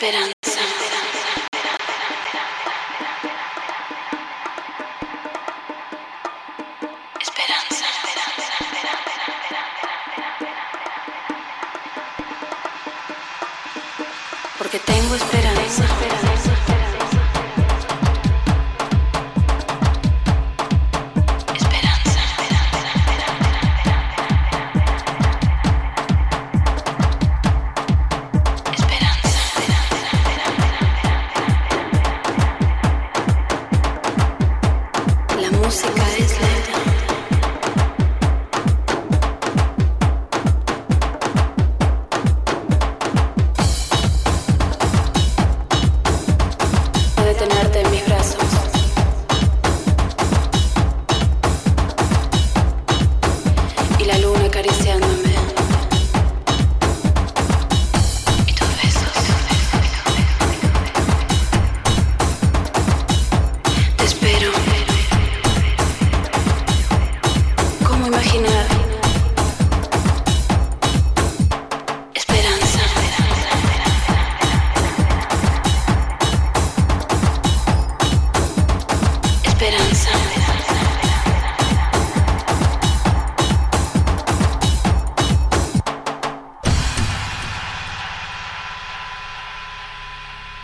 Esperanza. Esperanza. Porque tengo esperanza. Tenerte en mis brazos. Y la luna acariciándome. Y tus besos. Te espero. ¿Cómo imaginar?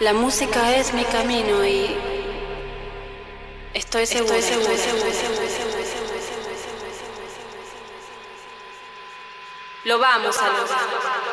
La música es mi camino y estoy segura. Estoy segura. Lo vamos a lograr.